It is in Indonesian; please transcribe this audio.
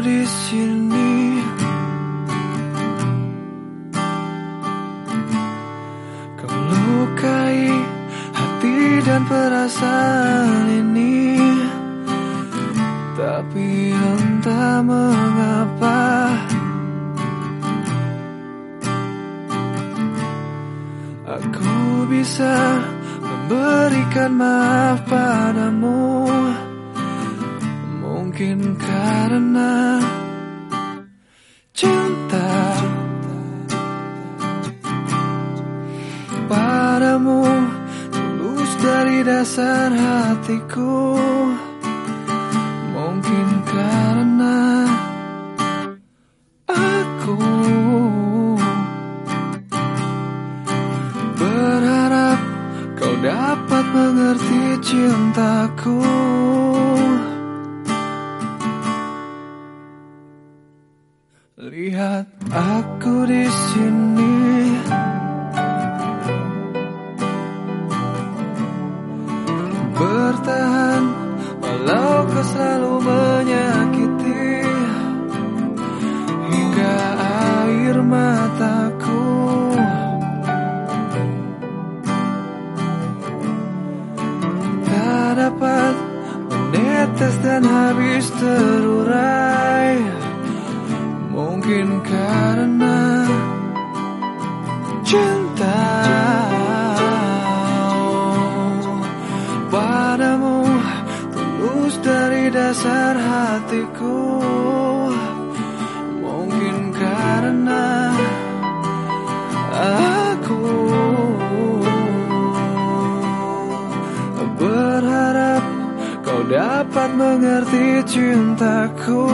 di sini. Kau lukai hati dan perasaan ini. Tapi entah mengapa Aku bisa memberikan maaf padamu Mungkin karena cinta Padamu tulus dari dasar hatiku. Mungkin karena aku Berharap kau dapat mengerti cintaku Lihat aku di sini. Bertahan walau kau selalu menyakiti. Hingga air mataku. Tak dapat menetes dan habis terurai hatiku. Mungkin karena aku Berharap kau dapat mengerti cintaku